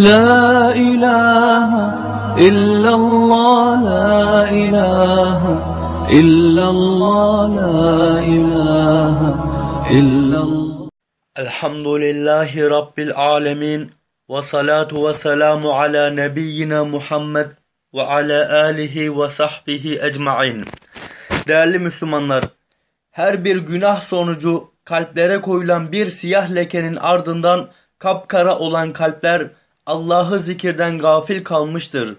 La ilahe illallah la ilahe illallah la ilahe illallah Elhamdülillahi Rabbil alemin ve salatu ve selamu ala nebiyyina Muhammed ve ala alihi ve sahbihi ecmain. Değerli Müslümanlar, her bir günah sonucu kalplere koyulan bir siyah lekenin ardından kapkara olan kalpler Allah'ı zikirden gafil kalmıştır.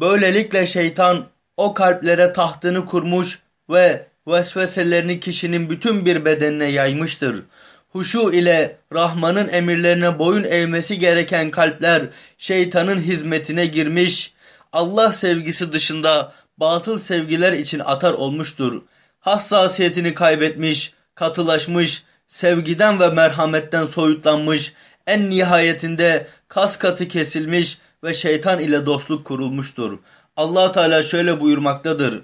Böylelikle şeytan o kalplere tahtını kurmuş ve vesveselerini kişinin bütün bir bedenine yaymıştır. Huşu ile Rahman'ın emirlerine boyun eğmesi gereken kalpler şeytanın hizmetine girmiş, Allah sevgisi dışında batıl sevgiler için atar olmuştur. Hassasiyetini kaybetmiş, katılaşmış, sevgiden ve merhametten soyutlanmış, en nihayetinde kas katı kesilmiş ve şeytan ile dostluk kurulmuştur. allah Teala şöyle buyurmaktadır.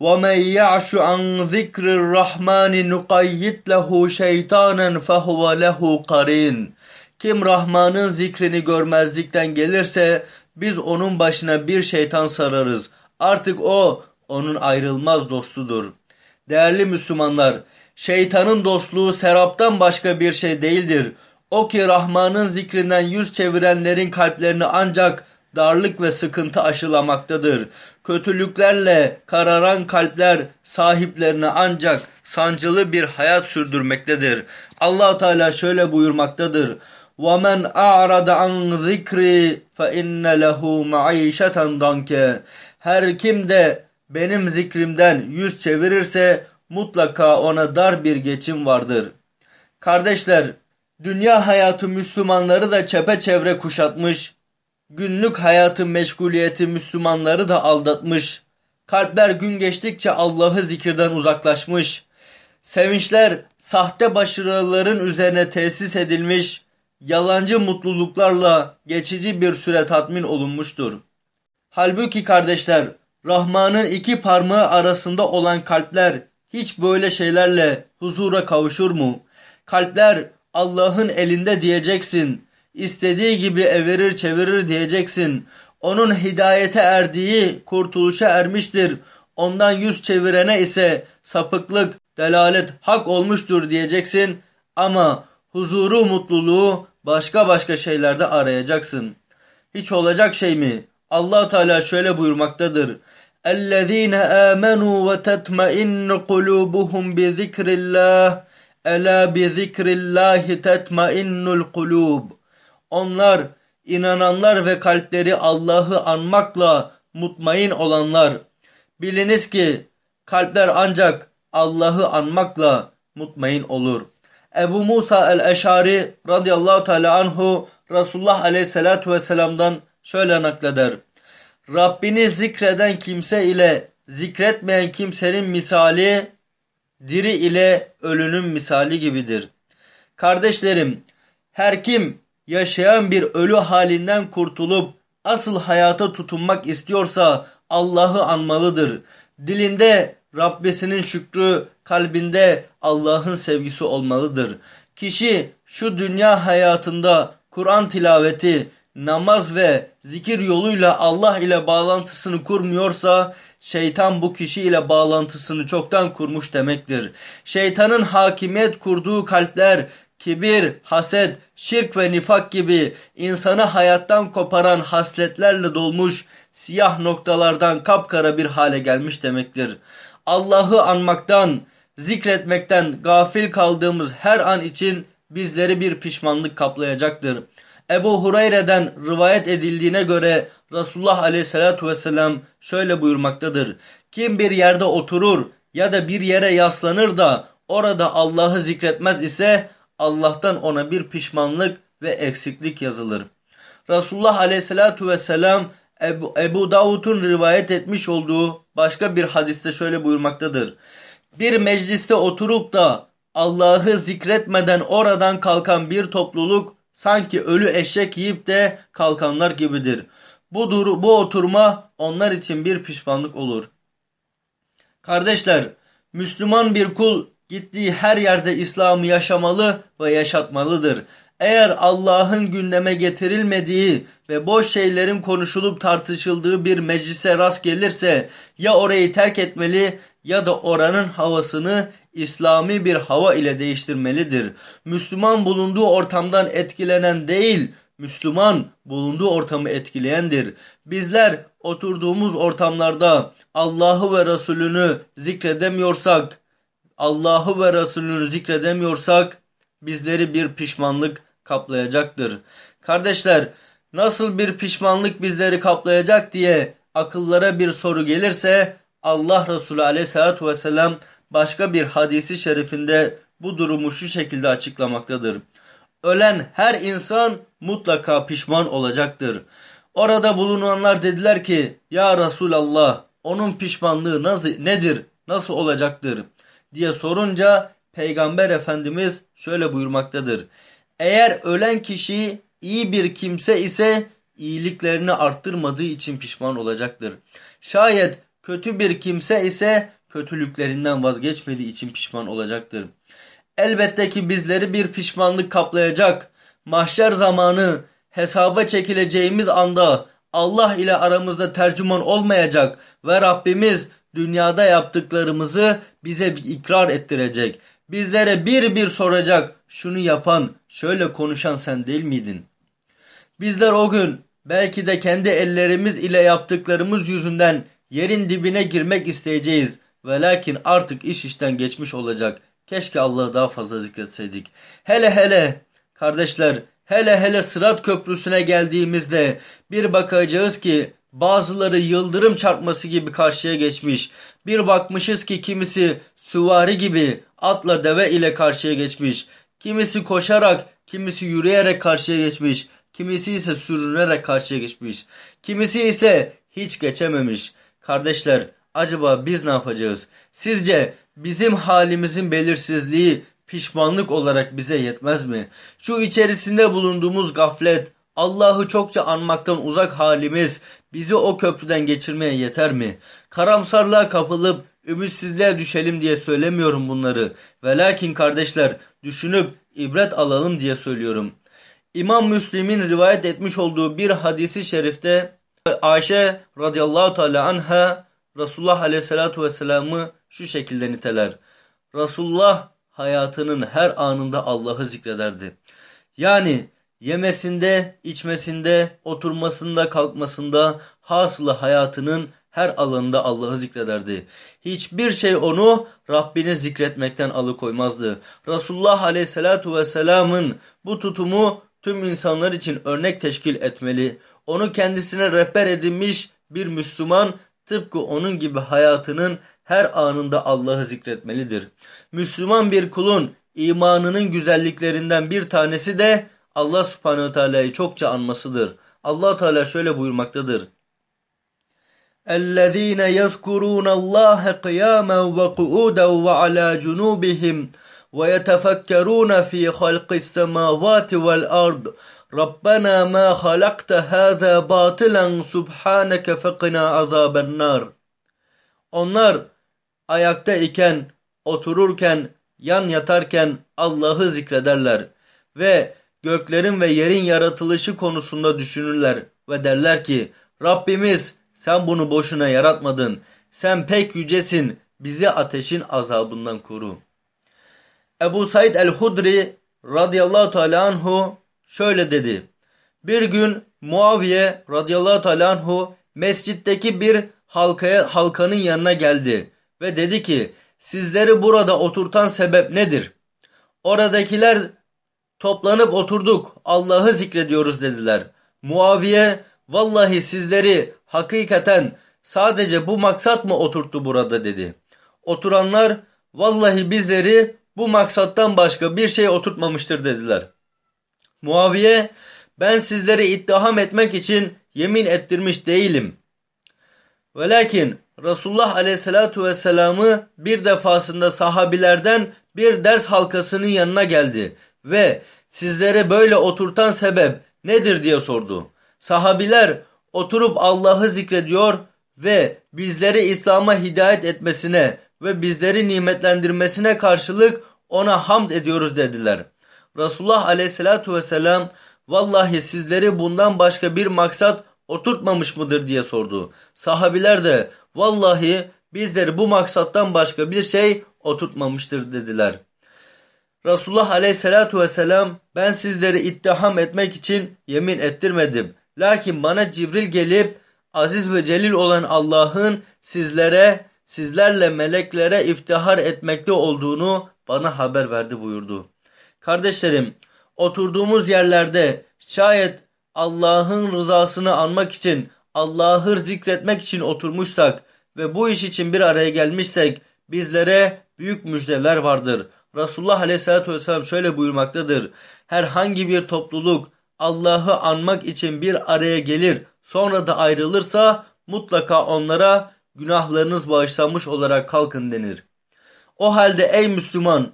وَمَنْ يَعْشُ عَنْ ذِكْرِ الرَّحْمَانِ نُقَيِّتْ لَهُ شَيْطَانًا فَهُوَ لَهُ قَرِينٌ Kim Rahman'ın zikrini görmezlikten gelirse biz onun başına bir şeytan sararız. Artık o onun ayrılmaz dostudur. Değerli Müslümanlar, şeytanın dostluğu seraptan başka bir şey değildir. O ki Rahman'ın zikrinden yüz çevirenlerin kalplerini ancak darlık ve sıkıntı aşılamaktadır. Kötülüklerle kararan kalpler sahiplerine ancak sancılı bir hayat sürdürmektedir. allah Teala şöyle buyurmaktadır. وَمَنْ أَعْرَضَ عَنْ ذِكْرِ فَإِنَّ لَهُ مَعِيشَةً دَنْكَ Her kim de benim zikrimden yüz çevirirse mutlaka ona dar bir geçim vardır. Kardeşler, dünya hayatı Müslümanları da çepeçevre kuşatmış, günlük hayatı meşguliyeti Müslümanları da aldatmış, kalpler gün geçtikçe Allah'ı zikirden uzaklaşmış, sevinçler sahte başarıların üzerine tesis edilmiş, yalancı mutluluklarla geçici bir süre tatmin olunmuştur. Halbuki kardeşler, Rahman'ın iki parmağı arasında olan kalpler hiç böyle şeylerle huzura kavuşur mu? Kalpler Allah'ın elinde diyeceksin. İstediği gibi evirir çevirir diyeceksin. Onun hidayete erdiği kurtuluşa ermiştir. Ondan yüz çevirene ise sapıklık, delalet hak olmuştur diyeceksin. Ama huzuru, mutluluğu başka başka şeylerde arayacaksın. Hiç olacak şey mi? allah Teala şöyle buyurmaktadır. اَلَّذ۪ينَ آمَنُوا وَتَتْمَئِنُّ قُلُوبُهُمْ بِذِكْرِ اللّٰهِ Ela bi zikrillahi tetmainnul kulub. Onlar inananlar ve kalpleri Allah'ı anmakla mutmain olanlar. Biliniz ki kalpler ancak Allah'ı anmakla mutmain olur. Ebu Musa el-Eşari radıyallahu teala anhu Resulullah aleyhissalatu vesselam'dan şöyle nakleder. Rabbini zikreden kimse ile zikretmeyen kimsenin misali diri ile ölünün misali gibidir. Kardeşlerim, her kim yaşayan bir ölü halinden kurtulup asıl hayata tutunmak istiyorsa Allah'ı anmalıdır. Dilinde Rabbisinin şükrü, kalbinde Allah'ın sevgisi olmalıdır. Kişi şu dünya hayatında Kur'an tilaveti, namaz ve zikir yoluyla Allah ile bağlantısını kurmuyorsa şeytan bu kişi ile bağlantısını çoktan kurmuş demektir. Şeytanın hakimiyet kurduğu kalpler kibir, haset, şirk ve nifak gibi insanı hayattan koparan hasletlerle dolmuş siyah noktalardan kapkara bir hale gelmiş demektir. Allah'ı anmaktan, zikretmekten gafil kaldığımız her an için bizleri bir pişmanlık kaplayacaktır. Ebu Hureyre'den rivayet edildiğine göre Resulullah aleyhissalatu vesselam şöyle buyurmaktadır. Kim bir yerde oturur ya da bir yere yaslanır da orada Allah'ı zikretmez ise Allah'tan ona bir pişmanlık ve eksiklik yazılır. Resulullah aleyhissalatu vesselam Ebu, Ebu Davud'un rivayet etmiş olduğu başka bir hadiste şöyle buyurmaktadır. Bir mecliste oturup da Allah'ı zikretmeden oradan kalkan bir topluluk sanki ölü eşek yiyip de kalkanlar gibidir. Bu, dur bu oturma onlar için bir pişmanlık olur. Kardeşler, Müslüman bir kul gittiği her yerde İslam'ı yaşamalı ve yaşatmalıdır. Eğer Allah'ın gündeme getirilmediği ve boş şeylerin konuşulup tartışıldığı bir meclise rast gelirse ya orayı terk etmeli ya da oranın havasını İslami bir hava ile değiştirmelidir. Müslüman bulunduğu ortamdan etkilenen değil, Müslüman bulunduğu ortamı etkileyendir. Bizler oturduğumuz ortamlarda Allah'ı ve Resulünü zikredemiyorsak, Allah'ı ve Resulünü zikredemiyorsak bizleri bir pişmanlık kaplayacaktır. Kardeşler nasıl bir pişmanlık bizleri kaplayacak diye akıllara bir soru gelirse Allah Resulü aleyhissalatü vesselam başka bir hadisi şerifinde bu durumu şu şekilde açıklamaktadır. Ölen her insan mutlaka pişman olacaktır. Orada bulunanlar dediler ki ya Resulallah onun pişmanlığı nasıl, nedir, nasıl olacaktır diye sorunca Peygamber Efendimiz şöyle buyurmaktadır. Eğer ölen kişi iyi bir kimse ise iyiliklerini arttırmadığı için pişman olacaktır. Şayet kötü bir kimse ise kötülüklerinden vazgeçmediği için pişman olacaktır. Elbette ki bizleri bir pişmanlık kaplayacak. Mahşer zamanı hesaba çekileceğimiz anda Allah ile aramızda tercüman olmayacak ve Rabbimiz dünyada yaptıklarımızı bize ikrar ettirecek. Bizlere bir bir soracak şunu yapan şöyle konuşan sen değil miydin? Bizler o gün belki de kendi ellerimiz ile yaptıklarımız yüzünden yerin dibine girmek isteyeceğiz. Ve lakin artık iş işten geçmiş olacak. Keşke Allah'ı daha fazla zikretseydik. Hele hele kardeşler hele hele Sırat Köprüsü'ne geldiğimizde bir bakacağız ki bazıları yıldırım çarpması gibi karşıya geçmiş. Bir bakmışız ki kimisi süvari gibi atla deve ile karşıya geçmiş. Kimisi koşarak, kimisi yürüyerek karşıya geçmiş. Kimisi ise sürünerek karşıya geçmiş. Kimisi ise hiç geçememiş. Kardeşler acaba biz ne yapacağız? Sizce bizim halimizin belirsizliği pişmanlık olarak bize yetmez mi? Şu içerisinde bulunduğumuz gaflet, Allah'ı çokça anmaktan uzak halimiz bizi o köprüden geçirmeye yeter mi? Karamsarlığa kapılıp ümitsizliğe düşelim diye söylemiyorum bunları. Ve lakin kardeşler düşünüp ibret alalım diye söylüyorum. İmam Müslim'in rivayet etmiş olduğu bir hadisi şerifte Ayşe radıyallahu teala anha Resulullah aleyhissalatu vesselam'ı şu şekilde niteler. Resulullah hayatının her anında Allah'ı zikrederdi. Yani yemesinde, içmesinde, oturmasında, kalkmasında hasılı hayatının her alanında Allah'ı zikrederdi. Hiçbir şey onu Rabbini zikretmekten alıkoymazdı. Resulullah aleyhissalatu vesselamın bu tutumu tüm insanlar için örnek teşkil etmeli. Onu kendisine rehber edinmiş bir Müslüman tıpkı onun gibi hayatının her anında Allah'ı zikretmelidir. Müslüman bir kulun imanının güzelliklerinden bir tanesi de Allah subhanehu teala'yı çokça anmasıdır. allah Teala şöyle buyurmaktadır. اَلَّذ۪ينَ يَذْكُرُونَ اللّٰهَ قِيَامًا وَقُعُودًا وَعَلَى جُنُوبِهِمْ وَيَتَفَكَّرُونَ ف۪ي خَلْقِ السَّمَاوَاتِ وَالْأَرْضِ رَبَّنَا مَا خَلَقْتَ هَذَا بَاطِلًا سُبْحَانَكَ فَقِنَا عَذَابَ النَّارِ Onlar ayakta iken, otururken, yan yatarken Allah'ı zikrederler ve göklerin ve yerin yaratılışı konusunda düşünürler ve derler ki Rabbimiz sen bunu boşuna yaratmadın. Sen pek yücesin. Bizi ateşin azabından koru. Ebu Said el-Hudri radıyallahu teala anhu şöyle dedi. Bir gün Muaviye radıyallahu teala anhu mescitteki bir halkaya, halkanın yanına geldi ve dedi ki sizleri burada oturtan sebep nedir? Oradakiler toplanıp oturduk Allah'ı zikrediyoruz dediler. Muaviye vallahi sizleri hakikaten sadece bu maksat mı oturttu burada dedi. Oturanlar vallahi bizleri bu maksattan başka bir şey oturtmamıştır dediler. Muaviye ben sizleri ittiham etmek için yemin ettirmiş değilim. Ve lakin Resulullah aleyhissalatu vesselam'ı bir defasında sahabilerden bir ders halkasının yanına geldi ve sizlere böyle oturtan sebep nedir diye sordu. Sahabiler oturup Allah'ı zikrediyor ve bizleri İslam'a hidayet etmesine ve bizleri nimetlendirmesine karşılık ona hamd ediyoruz dediler. Resulullah aleyhissalatu vesselam vallahi sizleri bundan başka bir maksat oturtmamış mıdır diye sordu. Sahabiler de vallahi bizleri bu maksattan başka bir şey oturtmamıştır dediler. Resulullah aleyhissalatu vesselam ben sizleri ittiham etmek için yemin ettirmedim. Lakin bana Cibril gelip aziz ve celil olan Allah'ın sizlere, sizlerle meleklere iftihar etmekte olduğunu bana haber verdi buyurdu. Kardeşlerim, oturduğumuz yerlerde şayet Allah'ın rızasını anmak için, Allah'ı zikretmek için oturmuşsak ve bu iş için bir araya gelmişsek bizlere büyük müjdeler vardır. Resulullah Aleyhisselatü Vesselam şöyle buyurmaktadır. Herhangi bir topluluk Allah'ı anmak için bir araya gelir sonra da ayrılırsa mutlaka onlara günahlarınız bağışlanmış olarak kalkın denir. O halde ey Müslüman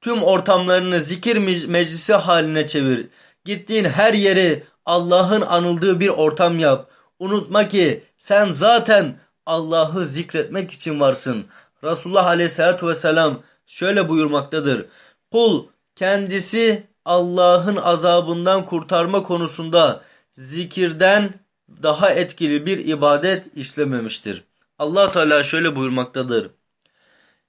tüm ortamlarını zikir meclisi haline çevir. Gittiğin her yeri Allah'ın anıldığı bir ortam yap. Unutma ki sen zaten Allah'ı zikretmek için varsın. Resulullah Aleyhisselatü Vesselam şöyle buyurmaktadır. Kul kendisi Allah'ın azabından kurtarma konusunda zikirden daha etkili bir ibadet işlememiştir. Allah Teala şöyle buyurmaktadır.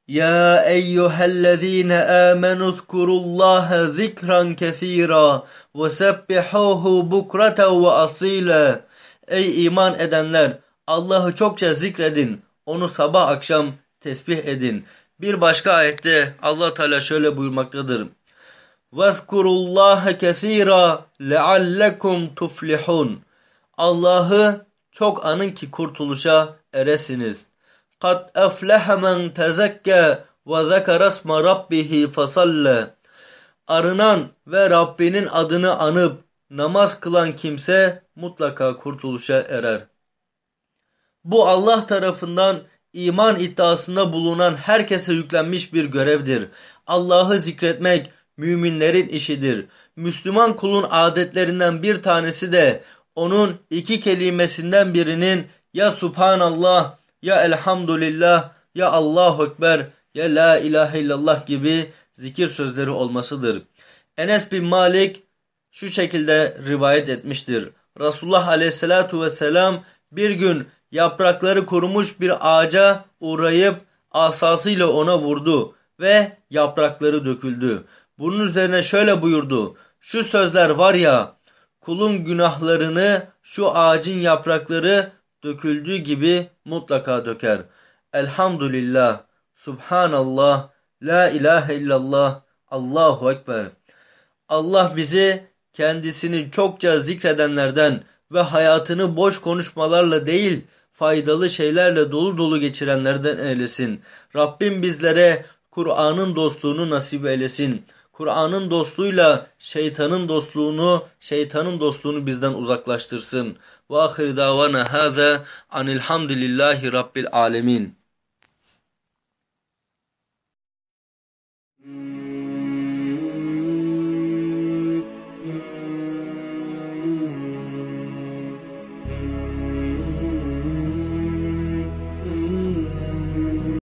Ya eyyühellezine amenu zkurullaha zikran kesira ve sebbihuhu bukrata ve asila. Ey iman edenler Allah'ı çokça zikredin. Onu sabah akşam tesbih edin. Bir başka ayette Allah Teala şöyle buyurmaktadır. وَذْكُرُوا kesira leallekum tuflihun. Allah'ı çok anın ki kurtuluşa eresiniz. قَدْ اَفْلَحَ مَنْ تَزَكَّى وَذَكَرَ اسْمَ رَبِّهِ فَصَلَّى Arınan ve Rabbinin adını anıp namaz kılan kimse mutlaka kurtuluşa erer. Bu Allah tarafından iman iddiasında bulunan herkese yüklenmiş bir görevdir. Allah'ı zikretmek müminlerin işidir. Müslüman kulun adetlerinden bir tanesi de onun iki kelimesinden birinin ya Subhanallah ya Elhamdülillah ya Allahu Ekber ya La ilahe illallah gibi zikir sözleri olmasıdır. Enes bin Malik şu şekilde rivayet etmiştir. Resulullah aleyhissalatu vesselam bir gün yaprakları kurumuş bir ağaca uğrayıp asasıyla ona vurdu ve yaprakları döküldü. Bunun üzerine şöyle buyurdu. Şu sözler var ya kulun günahlarını şu ağacın yaprakları döküldüğü gibi mutlaka döker. Elhamdülillah, Subhanallah, La ilahe illallah, Allahu Ekber. Allah bizi kendisini çokça zikredenlerden ve hayatını boş konuşmalarla değil, faydalı şeylerle dolu dolu geçirenlerden eylesin. Rabbim bizlere Kur'an'ın dostluğunu nasip eylesin. Kur'an'ın dostluğuyla şeytanın dostluğunu, şeytanın dostluğunu bizden uzaklaştırsın. Ve ahir davana hâze anilhamdülillahi rabbil alemin. Hmm.